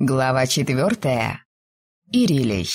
Глава четвертая. Ирилей.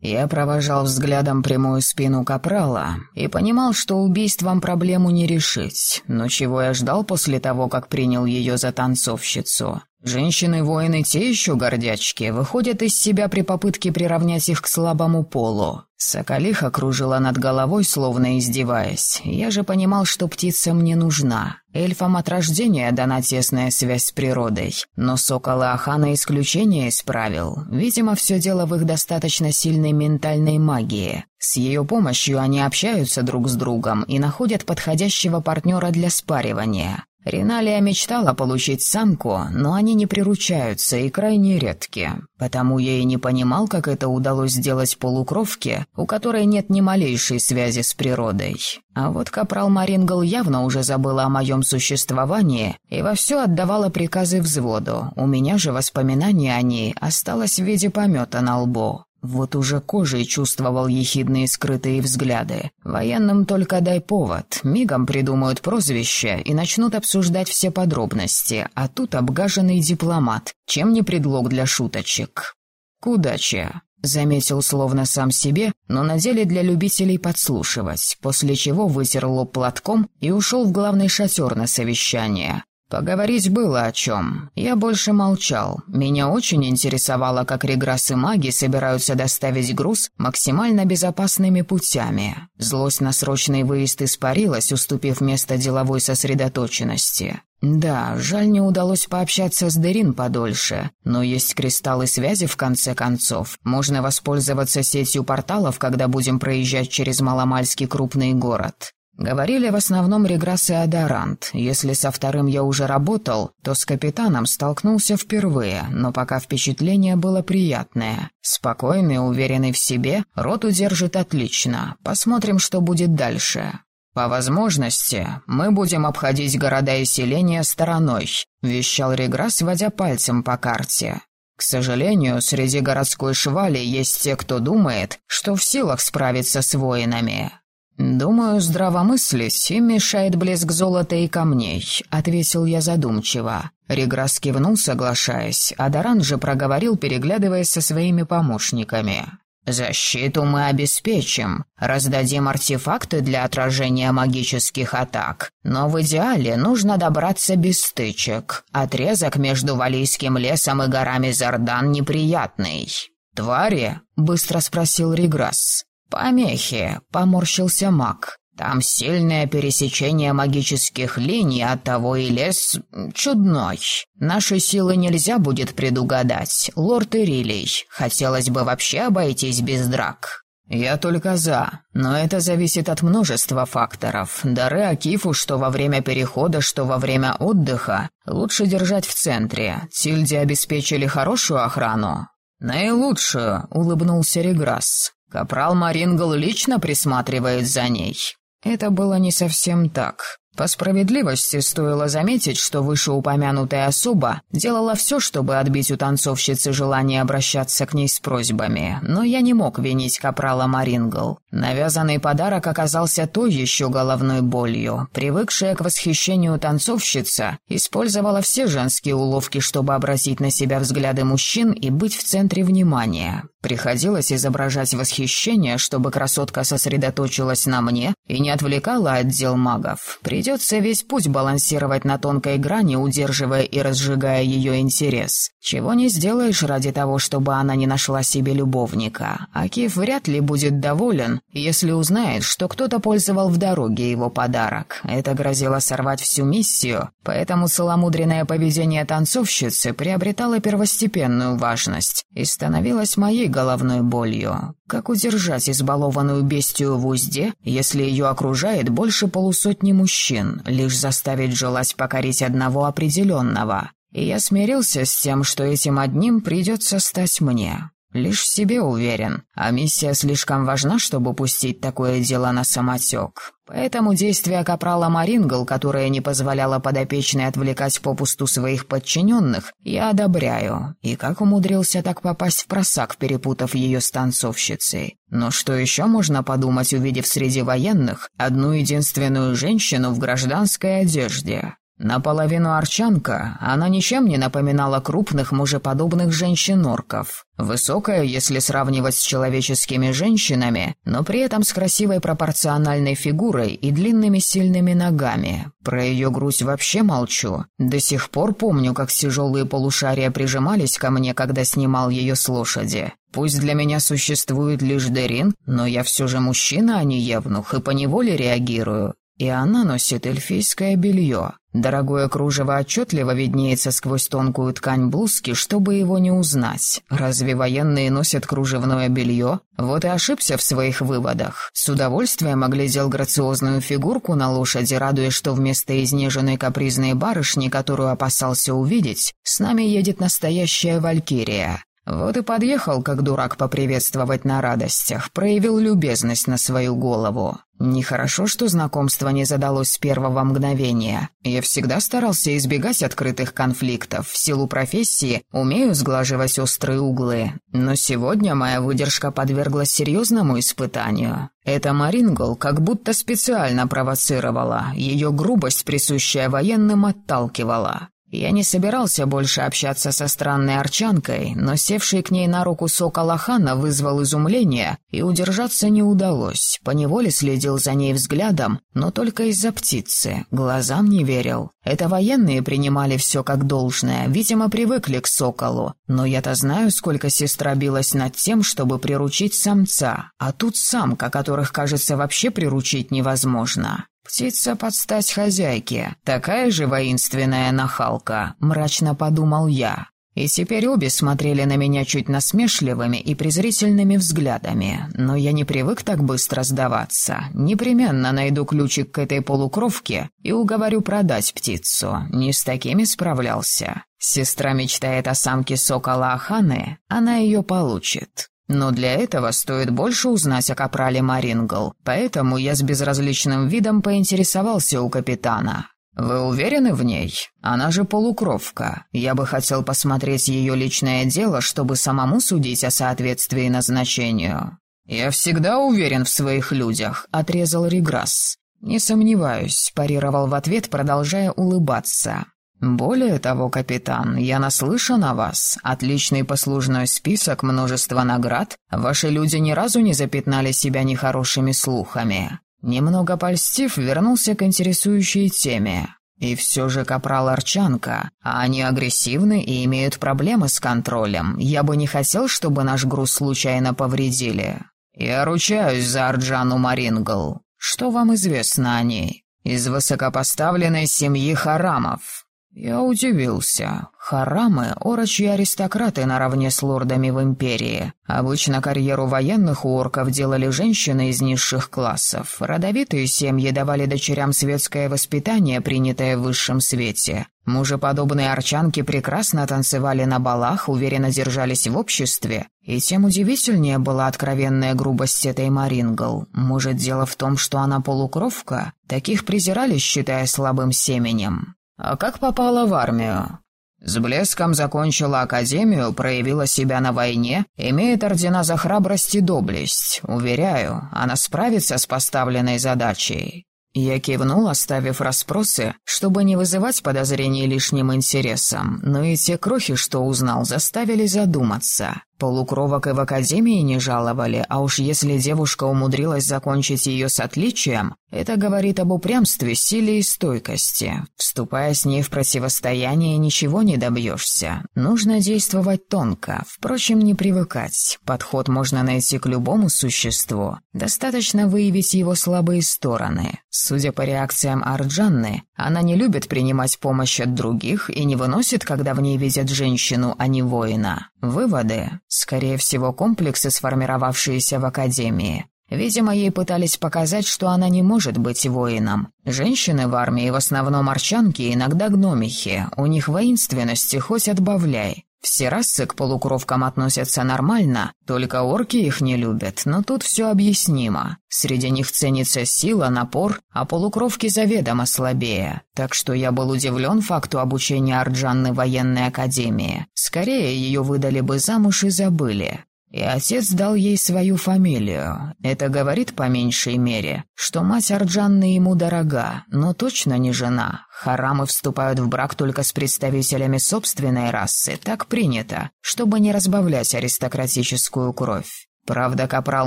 Я провожал взглядом прямую спину Капрала и понимал, что убийством проблему не решить, но чего я ждал после того, как принял ее за танцовщицу? Женщины-воины те еще гордячки, выходят из себя при попытке приравнять их к слабому полу. Соколиха кружила над головой, словно издеваясь. Я же понимал, что птица мне нужна. Эльфам от рождения дана тесная связь с природой. Но сокола Ахана исключение исправил. Видимо, все дело в их достаточно сильной ментальной магии. С ее помощью они общаются друг с другом и находят подходящего партнера для спаривания. Риналия мечтала получить самку, но они не приручаются и крайне редки. Потому я и не понимал, как это удалось сделать полукровке, у которой нет ни малейшей связи с природой. А вот капрал Марингл явно уже забыла о моем существовании и вовсю отдавала приказы взводу. У меня же воспоминание о ней осталось в виде помета на лбу. Вот уже кожей чувствовал ехидные скрытые взгляды. Военным только дай повод, мигом придумают прозвище и начнут обсуждать все подробности, а тут обгаженный дипломат, чем не предлог для шуточек. «К удаче», — заметил словно сам себе, но на деле для любителей подслушивать, после чего вытер лоб платком и ушел в главный шатер на совещание. Поговорить было о чем. Я больше молчал. Меня очень интересовало, как реграссы маги собираются доставить груз максимально безопасными путями. Злость на срочный выезд испарилась, уступив место деловой сосредоточенности. Да, жаль, не удалось пообщаться с Дерин подольше, но есть кристаллы связи в конце концов. Можно воспользоваться сетью порталов, когда будем проезжать через маломальский крупный город. Говорили в основном Реграсс и Адарант. Если со вторым я уже работал, то с капитаном столкнулся впервые, но пока впечатление было приятное. Спокойный, уверенный в себе, рот удержит отлично. Посмотрим, что будет дальше. «По возможности мы будем обходить города и селения стороной», — вещал Реграсс, водя пальцем по карте. К сожалению, среди городской швали есть те, кто думает, что в силах справиться с воинами. «Думаю, здравомыслить им мешает блеск золота и камней», — ответил я задумчиво. Реграс кивнул, соглашаясь, а Даран же проговорил, переглядываясь со своими помощниками. «Защиту мы обеспечим, раздадим артефакты для отражения магических атак, но в идеале нужно добраться без стычек. Отрезок между Валийским лесом и горами Зардан неприятный». «Твари?» — быстро спросил Реграс. «Помехи», — поморщился маг. «Там сильное пересечение магических линий, оттого и лес чудной. Наши силы нельзя будет предугадать. Лорд Ирилий, хотелось бы вообще обойтись без драк». «Я только за, но это зависит от множества факторов. Дары Акифу, что во время перехода, что во время отдыха, лучше держать в центре. Тильде обеспечили хорошую охрану?» «Наилучшую», — улыбнулся Реграсс. Капрал Марингл лично присматривает за ней. Это было не совсем так. По справедливости стоило заметить, что вышеупомянутая особа делала все, чтобы отбить у танцовщицы желание обращаться к ней с просьбами, но я не мог винить капрала Марингл. Навязанный подарок оказался той еще головной болью. Привыкшая к восхищению танцовщица использовала все женские уловки, чтобы обратить на себя взгляды мужчин и быть в центре внимания. Приходилось изображать восхищение, чтобы красотка сосредоточилась на мне и не отвлекала отдел магов. Придется весь путь балансировать на тонкой грани, удерживая и разжигая ее интерес. Чего не сделаешь ради того, чтобы она не нашла себе любовника. Акиф вряд ли будет доволен, если узнает, что кто-то пользовал в дороге его подарок. Это грозило сорвать всю миссию, поэтому целомудренное поведение танцовщицы приобретало первостепенную важность и становилось моей головной болью. Как удержать избалованную бестию в узде, если ее окружает больше полусотни мужчин, лишь заставить желать покорить одного определенного? И я смирился с тем, что этим одним придется стать мне. Лишь в себе уверен, а миссия слишком важна, чтобы пустить такое дело на самотек. Поэтому действия капрала Марингл, которая не позволяла подопечной отвлекать попусту своих подчиненных, я одобряю. И как умудрился так попасть в просак, перепутав ее с танцовщицей. Но что еще можно подумать, увидев среди военных одну единственную женщину в гражданской одежде? Наполовину арчанка, она ничем не напоминала крупных мужеподобных женщин-орков. Высокая, если сравнивать с человеческими женщинами, но при этом с красивой пропорциональной фигурой и длинными сильными ногами. Про ее грудь вообще молчу. До сих пор помню, как тяжелые полушария прижимались ко мне, когда снимал ее с лошади. Пусть для меня существует лишь Дерин, но я все же мужчина, а не евнух, и поневоле реагирую. И она носит эльфийское белье. Дорогое кружево отчетливо виднеется сквозь тонкую ткань блузки, чтобы его не узнать. Разве военные носят кружевное белье? Вот и ошибся в своих выводах. С удовольствием оглядел грациозную фигурку на лошади, радуясь, что вместо изнеженной капризной барышни, которую опасался увидеть, с нами едет настоящая валькирия. Вот и подъехал, как дурак, поприветствовать на радостях, проявил любезность на свою голову. Нехорошо, что знакомство не задалось с первого мгновения. Я всегда старался избегать открытых конфликтов. В силу профессии умею сглаживать острые углы. Но сегодня моя выдержка подверглась серьезному испытанию. Эта Марингл как будто специально провоцировала. Ее грубость, присущая военным, отталкивала. Я не собирался больше общаться со странной арчанкой, но севший к ней на руку сокол Ахана вызвал изумление, и удержаться не удалось. Поневоле следил за ней взглядом, но только из-за птицы. Глазам не верил. Это военные принимали все как должное, видимо, привыкли к соколу. Но я-то знаю, сколько сестра билась над тем, чтобы приручить самца, а тут самка, которых, кажется, вообще приручить невозможно. «Птица под стать хозяйке, такая же воинственная нахалка», — мрачно подумал я. И теперь обе смотрели на меня чуть насмешливыми и презрительными взглядами, но я не привык так быстро сдаваться. Непременно найду ключик к этой полукровке и уговорю продать птицу. Не с такими справлялся. Сестра мечтает о самке сокола Аханы, она ее получит. Но для этого стоит больше узнать о капрале Марингл, поэтому я с безразличным видом поинтересовался у капитана. «Вы уверены в ней? Она же полукровка. Я бы хотел посмотреть ее личное дело, чтобы самому судить о соответствии назначению». «Я всегда уверен в своих людях», — отрезал Реграсс. «Не сомневаюсь», — парировал в ответ, продолжая улыбаться. «Более того, капитан, я наслышан о вас. Отличный послужной список, множество наград. Ваши люди ни разу не запятнали себя нехорошими слухами». Немного польстив, вернулся к интересующей теме. И все же капрал Арчанка, а они агрессивны и имеют проблемы с контролем. Я бы не хотел, чтобы наш груз случайно повредили. Я ручаюсь за Арджану Марингл. Что вам известно о ней? Из высокопоставленной семьи Харамов. Я удивился. Харамы — орочьи аристократы наравне с лордами в империи. Обычно карьеру военных у орков делали женщины из низших классов. Родовитые семьи давали дочерям светское воспитание, принятое в высшем свете. Мужеподобные арчанки прекрасно танцевали на балах, уверенно держались в обществе. И тем удивительнее была откровенная грубость этой Марингл. Может, дело в том, что она полукровка? Таких презирали, считая слабым семенем. А как попала в армию? С блеском закончила академию, проявила себя на войне, имеет ордена за храбрость и доблесть. Уверяю, она справится с поставленной задачей. Я кивнул, оставив расспросы, чтобы не вызывать подозрений лишним интересом, но и те крохи, что узнал, заставили задуматься. Полукровок и в академии не жаловали, а уж если девушка умудрилась закончить ее с отличием, это говорит об упрямстве, силе и стойкости. Вступая с ней в противостояние, ничего не добьешься. Нужно действовать тонко, впрочем, не привыкать. Подход можно найти к любому существу. Достаточно выявить его слабые стороны. Судя по реакциям Арджанны, она не любит принимать помощь от других и не выносит, когда в ней видят женщину, а не воина. Выводы Скорее всего, комплексы, сформировавшиеся в Академии. Видимо, ей пытались показать, что она не может быть воином. Женщины в армии в основном арчанки, иногда гномихи. У них воинственности хоть отбавляй. Все расы к полукровкам относятся нормально, только орки их не любят, но тут все объяснимо. Среди них ценится сила, напор, а полукровки заведомо слабее. Так что я был удивлен факту обучения Арджанны военной академии. Скорее, ее выдали бы замуж и забыли. И отец дал ей свою фамилию. Это говорит по меньшей мере, что мать Арджанны ему дорога, но точно не жена. Харамы вступают в брак только с представителями собственной расы, так принято, чтобы не разбавлять аристократическую кровь. Правда, капрал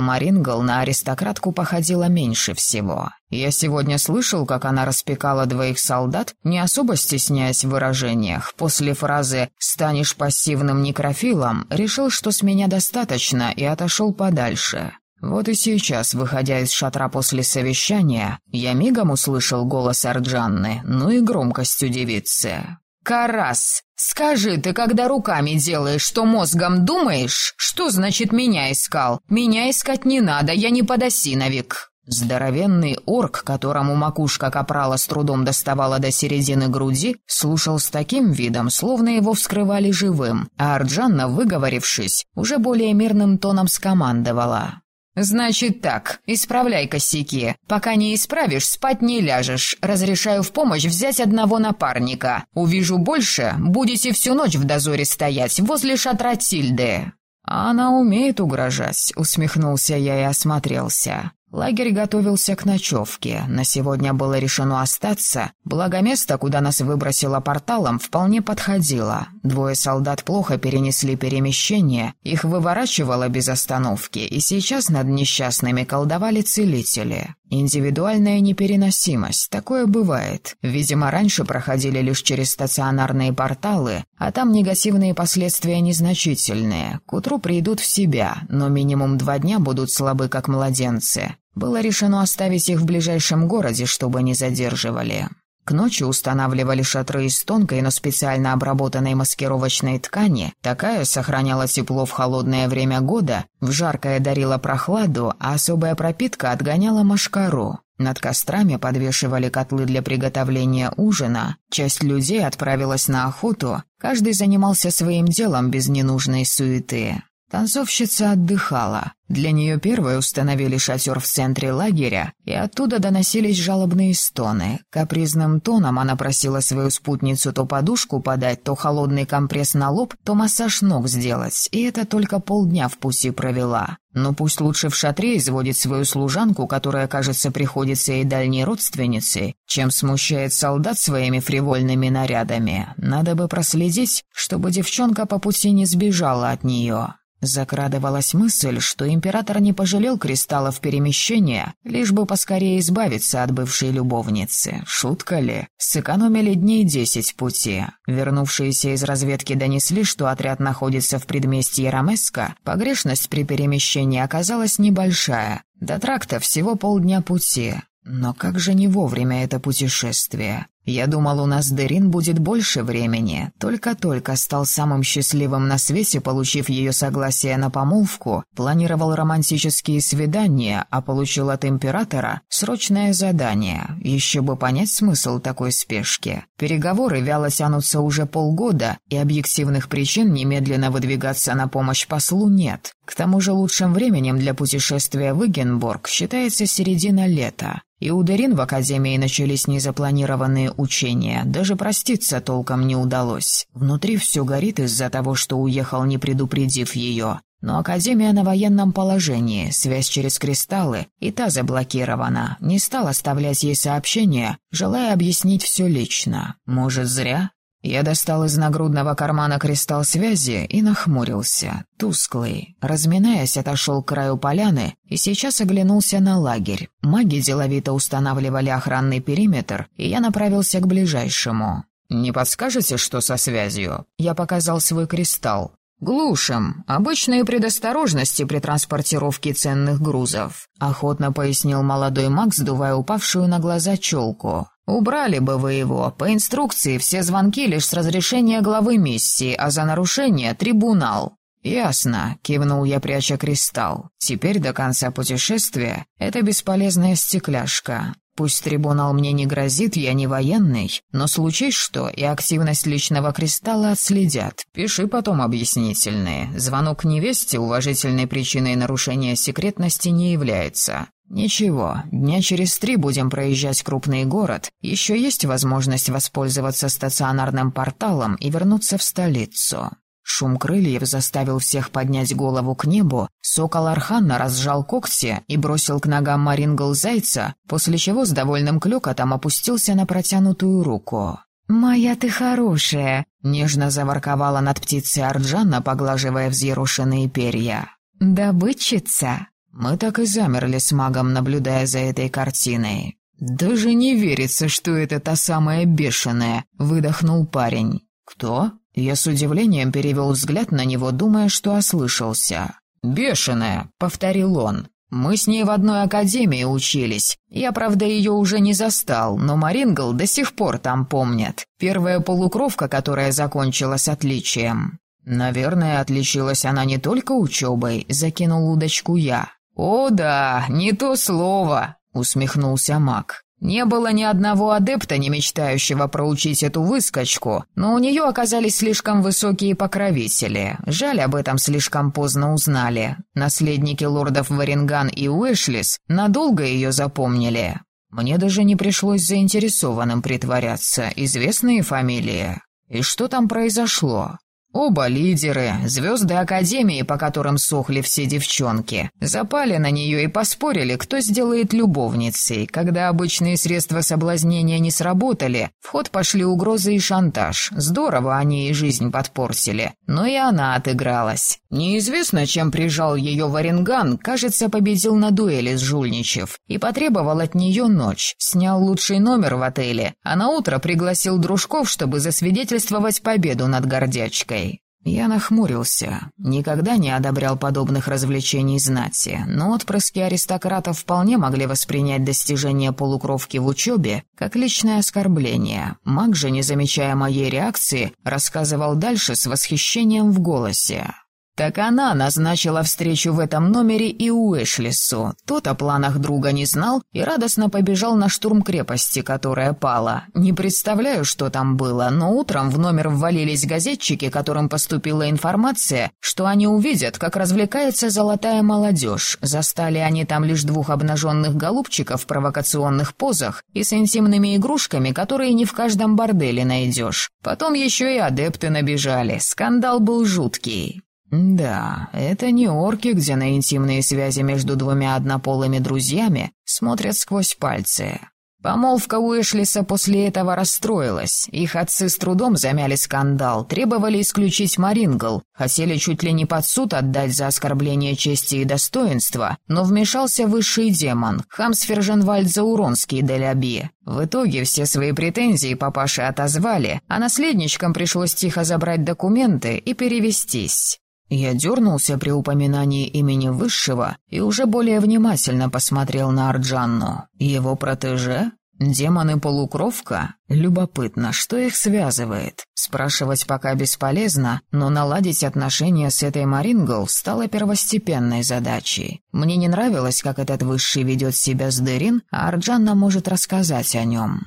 Марингл на аристократку походила меньше всего. Я сегодня слышал, как она распекала двоих солдат, не особо стесняясь в выражениях. После фразы «станешь пассивным некрофилом» решил, что с меня достаточно, и отошел подальше. Вот и сейчас, выходя из шатра после совещания, я мигом услышал голос Арджанны, ну и громкость девицы. «Карас, скажи, ты когда руками делаешь, что мозгом думаешь? Что значит меня искал? Меня искать не надо, я не подосиновик». Здоровенный орк, которому макушка капрала с трудом доставала до середины груди, слушал с таким видом, словно его вскрывали живым, а Арджанна, выговорившись, уже более мирным тоном скомандовала. «Значит так, исправляй косяки. Пока не исправишь, спать не ляжешь. Разрешаю в помощь взять одного напарника. Увижу больше, будете всю ночь в дозоре стоять возле шатра Тильды». «Она умеет угрожать», — усмехнулся я и осмотрелся. Лагерь готовился к ночевке. На сегодня было решено остаться, благо место, куда нас выбросило порталом, вполне подходило. Двое солдат плохо перенесли перемещение, их выворачивало без остановки, и сейчас над несчастными колдовали целители. Индивидуальная непереносимость, такое бывает. Видимо, раньше проходили лишь через стационарные порталы, а там негативные последствия незначительные. К утру придут в себя, но минимум два дня будут слабы, как младенцы. Было решено оставить их в ближайшем городе, чтобы не задерживали. К ночи устанавливали шатры из тонкой, но специально обработанной маскировочной ткани. Такая сохраняла тепло в холодное время года, в жаркое дарила прохладу, а особая пропитка отгоняла машкару. Над кострами подвешивали котлы для приготовления ужина. Часть людей отправилась на охоту, каждый занимался своим делом без ненужной суеты. Танцовщица отдыхала. Для нее первой установили шатер в центре лагеря, и оттуда доносились жалобные стоны. Капризным тоном она просила свою спутницу то подушку подать, то холодный компресс на лоб, то массаж ног сделать, и это только полдня в пути провела. Но пусть лучше в шатре изводит свою служанку, которая, кажется, приходится ей дальней родственницей, чем смущает солдат своими фривольными нарядами. Надо бы проследить, чтобы девчонка по пути не сбежала от нее. Закрадывалась мысль, что император не пожалел кристаллов перемещения, лишь бы поскорее избавиться от бывшей любовницы. Шутка ли? Сэкономили дней десять пути. Вернувшиеся из разведки донесли, что отряд находится в предместье Рамеска, погрешность при перемещении оказалась небольшая. До тракта всего полдня пути. Но как же не вовремя это путешествие? Я думал, у нас Дерин будет больше времени. Только-только стал самым счастливым на свете, получив ее согласие на помолвку, планировал романтические свидания, а получил от императора срочное задание. Еще бы понять смысл такой спешки. Переговоры вяло тянутся уже полгода, и объективных причин немедленно выдвигаться на помощь послу нет. К тому же лучшим временем для путешествия в Игенборг считается середина лета. И у Дерин в Академии начались незапланированные учения, даже проститься толком не удалось. Внутри все горит из-за того, что уехал, не предупредив ее. Но Академия на военном положении, связь через кристаллы, и та заблокирована. Не стал оставлять ей сообщения, желая объяснить все лично. Может, зря? Я достал из нагрудного кармана кристалл связи и нахмурился. Тусклый. Разминаясь, отошел к краю поляны и сейчас оглянулся на лагерь. Маги деловито устанавливали охранный периметр, и я направился к ближайшему. «Не подскажете, что со связью?» Я показал свой кристалл. «Глушим. Обычные предосторожности при транспортировке ценных грузов», — охотно пояснил молодой маг, сдувая упавшую на глаза челку. «Убрали бы вы его. По инструкции все звонки лишь с разрешения главы миссии, а за нарушение — трибунал». «Ясно», — кивнул я, пряча кристалл. «Теперь до конца путешествия это бесполезная стекляшка. Пусть трибунал мне не грозит, я не военный, но случись что, и активность личного кристалла отследят. Пиши потом объяснительные. Звонок невесте уважительной причиной нарушения секретности не является. «Ничего, дня через три будем проезжать крупный город. Еще есть возможность воспользоваться стационарным порталом и вернуться в столицу». Шум крыльев заставил всех поднять голову к небу, сокол Арханна разжал когти и бросил к ногам Марингл зайца, после чего с довольным клёкотом опустился на протянутую руку. «Моя ты хорошая!» — нежно заворковала над птицей Арджана, поглаживая взъерошенные перья. «Добытчица!» Мы так и замерли с магом, наблюдая за этой картиной. «Даже не верится, что это та самая бешеная», — выдохнул парень. «Кто?» Я с удивлением перевел взгляд на него, думая, что ослышался. «Бешеная», — повторил он. «Мы с ней в одной академии учились. Я, правда, ее уже не застал, но Марингл до сих пор там помнят. Первая полукровка, которая закончилась отличием». «Наверное, отличилась она не только учебой», — закинул удочку я. «О да, не то слово», — усмехнулся маг. Не было ни одного адепта, не мечтающего проучить эту выскочку, но у нее оказались слишком высокие покровители. Жаль, об этом слишком поздно узнали. Наследники лордов Варинган и Уэшлис надолго ее запомнили. Мне даже не пришлось заинтересованным притворяться. Известные фамилии. И что там произошло? Оба лидеры, звезды Академии, по которым сохли все девчонки, запали на нее и поспорили, кто сделает любовницей. Когда обычные средства соблазнения не сработали, в ход пошли угрозы и шантаж. Здорово они ей жизнь подпортили, но и она отыгралась. Неизвестно, чем прижал ее Варенган, кажется, победил на дуэли с Жульничев и потребовал от нее ночь. Снял лучший номер в отеле, а на утро пригласил дружков, чтобы засвидетельствовать победу над гордячкой. Я нахмурился. Никогда не одобрял подобных развлечений знати, но отпрыски аристократов вполне могли воспринять достижение полукровки в учебе как личное оскорбление. Маг же, не замечая моей реакции, рассказывал дальше с восхищением в голосе. Так она назначила встречу в этом номере и Уэшлису. Тот о планах друга не знал и радостно побежал на штурм крепости, которая пала. Не представляю, что там было, но утром в номер ввалились газетчики, которым поступила информация, что они увидят, как развлекается золотая молодежь. Застали они там лишь двух обнаженных голубчиков в провокационных позах и с интимными игрушками, которые не в каждом борделе найдешь. Потом еще и адепты набежали. Скандал был жуткий. Да, это не орки, где на интимные связи между двумя однополыми друзьями смотрят сквозь пальцы. Помолвка Уэшлиса после этого расстроилась. Их отцы с трудом замяли скандал, требовали исключить Марингл, хотели чуть ли не под суд отдать за оскорбление чести и достоинства, но вмешался высший демон, Хамсферженвальд Зауронский Деляби. В итоге все свои претензии папаши отозвали, а наследничкам пришлось тихо забрать документы и перевестись. Я дернулся при упоминании имени Высшего и уже более внимательно посмотрел на Арджанну. Его протеже? Демоны-полукровка? Любопытно, что их связывает? Спрашивать пока бесполезно, но наладить отношения с этой Марингл стало первостепенной задачей. Мне не нравилось, как этот Высший ведет себя с Дерин, а Арджанна может рассказать о нем.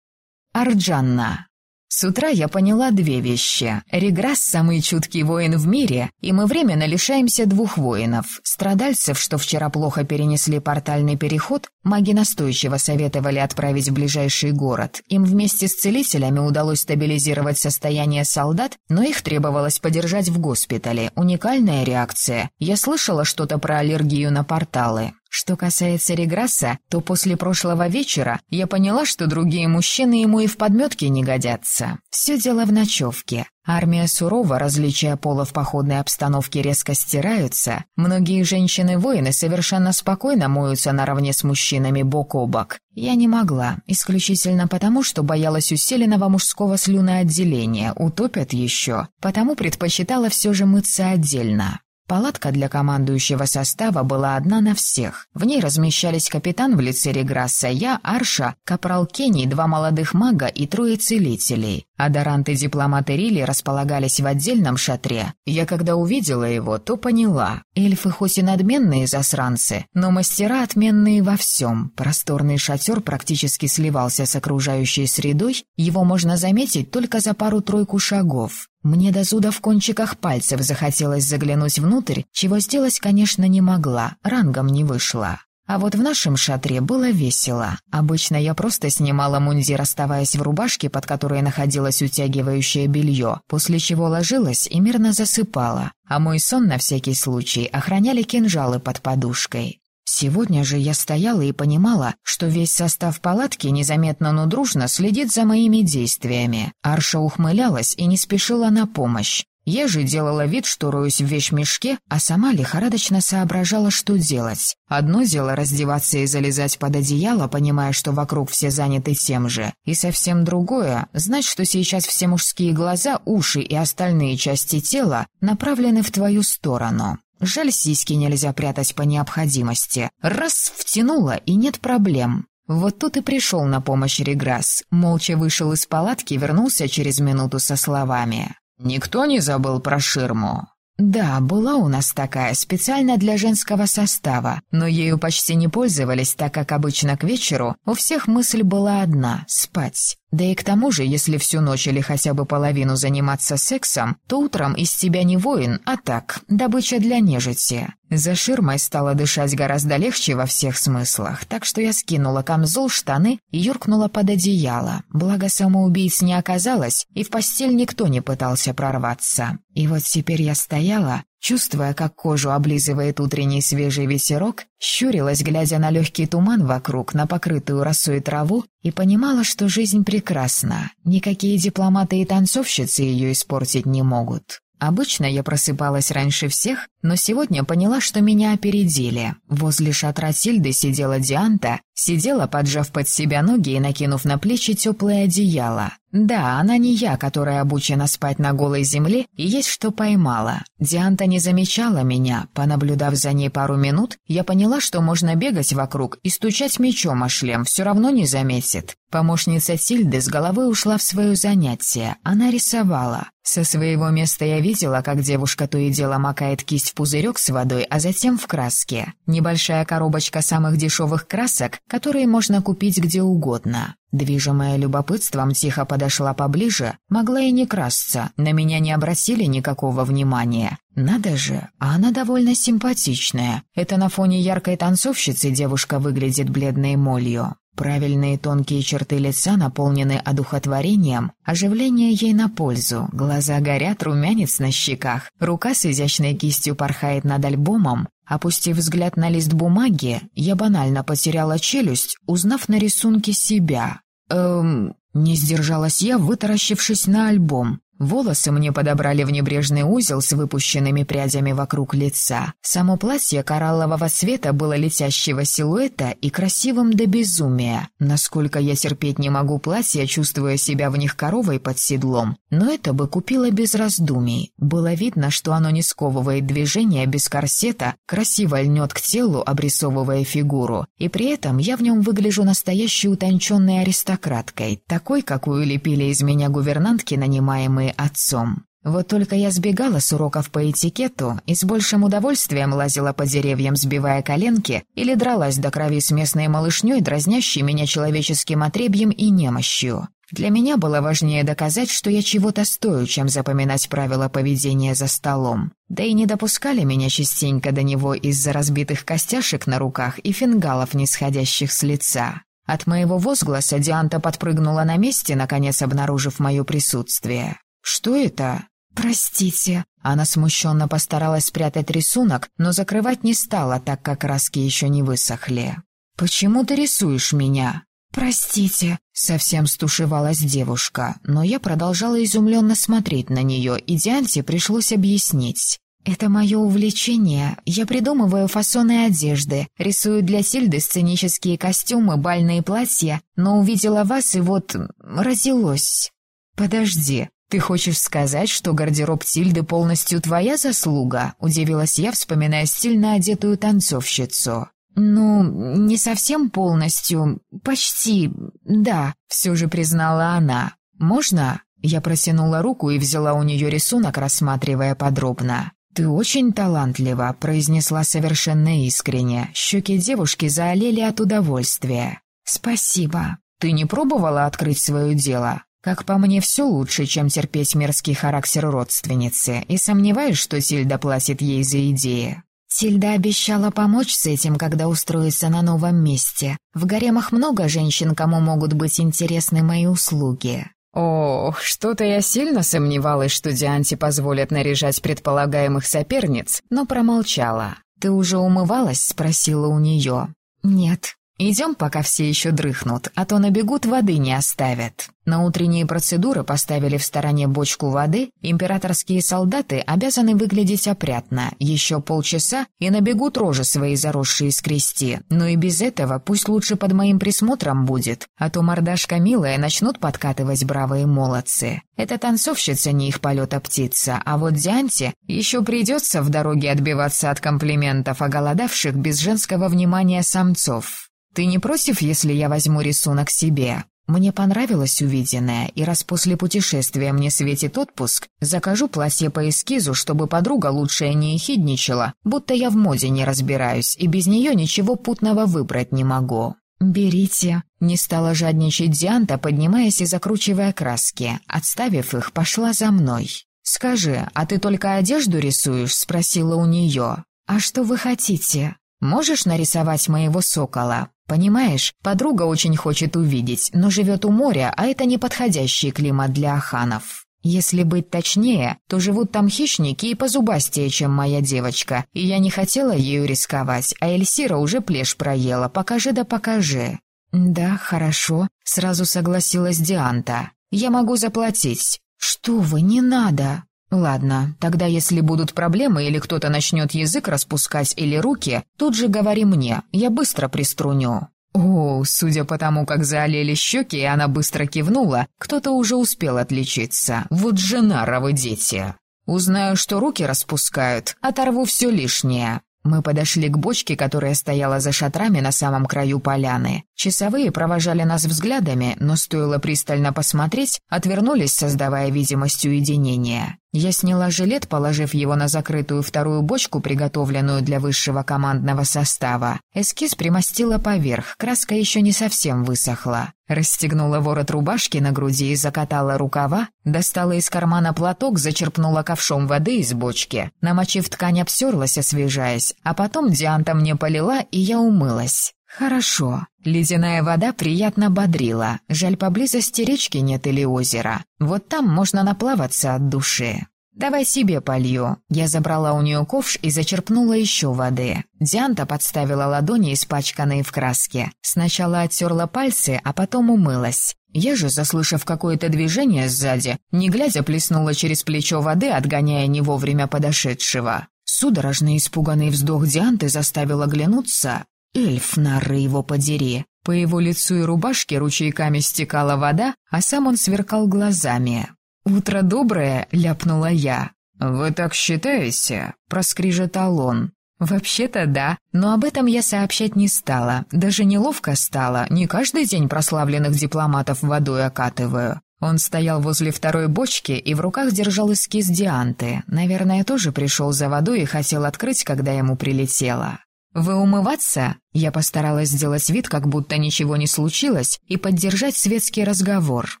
Арджанна. С утра я поняла две вещи. Реграсс – самый чуткий воин в мире, и мы временно лишаемся двух воинов. Страдальцев, что вчера плохо перенесли портальный переход, маги настойчиво советовали отправить в ближайший город. Им вместе с целителями удалось стабилизировать состояние солдат, но их требовалось подержать в госпитале. Уникальная реакция. Я слышала что-то про аллергию на порталы. Что касается Реграсса, то после прошлого вечера я поняла, что другие мужчины ему и в подметке не годятся. Все дело в ночевке. Армия сурова, различия пола в походной обстановке резко стираются. Многие женщины-воины совершенно спокойно моются наравне с мужчинами бок о бок. Я не могла, исключительно потому, что боялась усиленного мужского слюноотделения, утопят еще, потому предпочитала все же мыться отдельно. Палатка для командующего состава была одна на всех. В ней размещались капитан в лице Реграсса, я, Арша, капрал Кенни, два молодых мага и трое целителей. Адарант и дипломаты Рили располагались в отдельном шатре. Я когда увидела его, то поняла. Эльфы хоть и надменные засранцы, но мастера отменные во всем. Просторный шатер практически сливался с окружающей средой, его можно заметить только за пару-тройку шагов. Мне до зуда в кончиках пальцев захотелось заглянуть внутрь, чего сделать, конечно, не могла, рангом не вышла. А вот в нашем шатре было весело. Обычно я просто снимала мундир, оставаясь в рубашке, под которой находилось утягивающее белье, после чего ложилась и мирно засыпала. А мой сон на всякий случай охраняли кинжалы под подушкой. Сегодня же я стояла и понимала, что весь состав палатки незаметно, но дружно следит за моими действиями. Арша ухмылялась и не спешила на помощь. Я же делала вид, что роюсь в вещмешке, а сама лихорадочно соображала, что делать. Одно дело раздеваться и залезать под одеяло, понимая, что вокруг все заняты тем же. И совсем другое — знать, что сейчас все мужские глаза, уши и остальные части тела направлены в твою сторону. Жаль, сиськи нельзя прятать по необходимости. Раз втянула, и нет проблем. Вот тут и пришел на помощь Реграсс. Молча вышел из палатки, вернулся через минуту со словами. «Никто не забыл про ширму?» «Да, была у нас такая, специально для женского состава, но ею почти не пользовались, так как обычно к вечеру у всех мысль была одна — спать. Да и к тому же, если всю ночь или хотя бы половину заниматься сексом, то утром из тебя не воин, а так, добыча для нежити. За ширмой стало дышать гораздо легче во всех смыслах, так что я скинула камзол, штаны и юркнула под одеяло. Благо самоубийц не оказалось, и в постель никто не пытался прорваться. И вот теперь я стояла, Чувствуя, как кожу облизывает утренний свежий ветерок, щурилась, глядя на легкий туман вокруг, на покрытую росой траву, и понимала, что жизнь прекрасна. Никакие дипломаты и танцовщицы ее испортить не могут. Обычно я просыпалась раньше всех, но сегодня поняла, что меня опередили. Возле шатра Тильды сидела Дианта, сидела, поджав под себя ноги и накинув на плечи теплое одеяло. Да, она не я, которая обучена спать на голой земле, и есть что поймала. Дианта не замечала меня. Понаблюдав за ней пару минут, я поняла, что можно бегать вокруг и стучать мечом о шлем, все равно не заметит. Помощница Тильды с головой ушла в свое занятие. Она рисовала. Со своего места я видела, как девушка то и дело макает кисть в пузырек с водой, а затем в краске. Небольшая коробочка самых дешевых красок, которые можно купить где угодно. Движимая любопытством, тихо подошла поближе, могла и не красться, на меня не обратили никакого внимания. Надо же, а она довольно симпатичная. Это на фоне яркой танцовщицы девушка выглядит бледной молью. Правильные тонкие черты лица наполнены одухотворением, оживление ей на пользу, глаза горят, румянец на щеках, рука с изящной кистью порхает над альбомом. Опустив взгляд на лист бумаги, я банально потеряла челюсть, узнав на рисунке себя. Эм... Не сдержалась я, вытаращившись на альбом. Волосы мне подобрали в небрежный узел с выпущенными прядями вокруг лица. Само платье кораллового цвета было летящего силуэта и красивым до безумия. Насколько я терпеть не могу платья, чувствуя себя в них коровой под седлом. Но это бы купила без раздумий. Было видно, что оно не сковывает движение без корсета, красиво льнет к телу, обрисовывая фигуру. И при этом я в нем выгляжу настоящей утонченной аристократкой, такой, какую лепили из меня гувернантки, нанимаемые мы отцом. Вот только я сбегала с уроков по этикету и с большим удовольствием лазила по деревьям, сбивая коленки, или дралась до крови с местной малышней, дразнящей меня человеческим отребьем и немощью. Для меня было важнее доказать, что я чего-то стою, чем запоминать правила поведения за столом. Да и не допускали меня частенько до него из-за разбитых костяшек на руках и фингалов, не сходящих с лица. От моего возгласа Дианта подпрыгнула на месте, наконец обнаружив мое присутствие. «Что это?» «Простите». Она смущенно постаралась спрятать рисунок, но закрывать не стала, так как краски еще не высохли. «Почему ты рисуешь меня?» «Простите», — совсем стушевалась девушка, но я продолжала изумленно смотреть на нее, и Дианте пришлось объяснить. «Это мое увлечение. Я придумываю фасоны одежды, рисую для Сильды сценические костюмы, бальные платья, но увидела вас и вот... родилось». «Подожди, «Ты хочешь сказать, что гардероб Тильды полностью твоя заслуга?» — удивилась я, вспоминая стильно одетую танцовщицу. «Ну, не совсем полностью. Почти. Да», — все же признала она. «Можно?» Я протянула руку и взяла у нее рисунок, рассматривая подробно. «Ты очень талантлива», — произнесла совершенно искренне. Щеки девушки заолели от удовольствия. «Спасибо. Ты не пробовала открыть свое дело?» Как по мне, все лучше, чем терпеть мерзкий характер родственницы, и сомневаюсь, что Сильда платит ей за идеи. Тильда обещала помочь с этим, когда устроится на новом месте. В гаремах много женщин, кому могут быть интересны мои услуги. Ох, что-то я сильно сомневалась, что Дианти позволят наряжать предполагаемых соперниц, но промолчала. «Ты уже умывалась?» — спросила у нее. «Нет». «Идем, пока все еще дрыхнут, а то набегут, воды не оставят». На утренние процедуры поставили в стороне бочку воды, императорские солдаты обязаны выглядеть опрятно, еще полчаса и набегут рожи свои заросшие скрести, но и без этого пусть лучше под моим присмотром будет, а то мордашка милая начнут подкатывать бравые молодцы. Это танцовщица не их полета птица, а вот Дианте еще придется в дороге отбиваться от комплиментов оголодавших без женского внимания самцов. «Ты не против, если я возьму рисунок себе?» Мне понравилось увиденное, и раз после путешествия мне светит отпуск, закажу платье по эскизу, чтобы подруга лучшая не ехидничала, будто я в моде не разбираюсь, и без нее ничего путного выбрать не могу. «Берите», — не стала жадничать Дианта, поднимаясь и закручивая краски. Отставив их, пошла за мной. «Скажи, а ты только одежду рисуешь?» — спросила у нее. «А что вы хотите?» «Можешь нарисовать моего сокола?» Понимаешь, подруга очень хочет увидеть, но живет у моря, а это неподходящий климат для аханов. Если быть точнее, то живут там хищники и позубастее, чем моя девочка, и я не хотела ею рисковать, а Эльсира уже плешь проела, покажи да покажи. «Да, хорошо», — сразу согласилась Дианта. «Я могу заплатить». «Что вы, не надо!» «Ладно, тогда если будут проблемы или кто-то начнет язык распускать или руки, тут же говори мне, я быстро приструню». О, судя по тому, как заолели щеки, и она быстро кивнула, кто-то уже успел отличиться. Вот жена равы дети. Узнаю, что руки распускают, оторву все лишнее. Мы подошли к бочке, которая стояла за шатрами на самом краю поляны. Часовые провожали нас взглядами, но стоило пристально посмотреть, отвернулись, создавая видимость уединения. Я сняла жилет, положив его на закрытую вторую бочку, приготовленную для высшего командного состава. Эскиз примостила поверх, краска еще не совсем высохла. Расстегнула ворот рубашки на груди и закатала рукава, достала из кармана платок, зачерпнула ковшом воды из бочки, намочив ткань, обсерлась, освежаясь, а потом Дианта мне полила, и я умылась. Хорошо. Ледяная вода приятно бодрила. Жаль, поблизости речки нет или озера. Вот там можно наплаваться от души. «Давай себе полью». Я забрала у нее ковш и зачерпнула еще воды. Дианта подставила ладони, испачканные в краске. Сначала оттерла пальцы, а потом умылась. Я же, заслышав какое-то движение сзади, не глядя плеснула через плечо воды, отгоняя не вовремя подошедшего. Судорожный испуганный вздох Дианты заставил оглянуться. Эльф, нары его подери. По его лицу и рубашке ручейками стекала вода, а сам он сверкал глазами. «Утро доброе», — ляпнула я. «Вы так считаете?» — проскрижетал он. «Вообще-то да, но об этом я сообщать не стала. Даже неловко стало, не каждый день прославленных дипломатов водой окатываю». Он стоял возле второй бочки и в руках держал эскиз Дианты. Наверное, тоже пришел за водой и хотел открыть, когда ему прилетело. «Вы умываться?» Я постаралась сделать вид, как будто ничего не случилось, и поддержать светский разговор.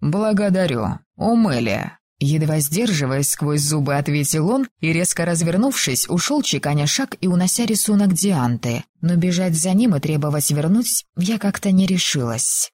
«Благодарю. Умыли». Едва сдерживаясь сквозь зубы, ответил он и, резко развернувшись, ушел чеканя шаг и унося рисунок Дианты. Но бежать за ним и требовать вернуть я как-то не решилась.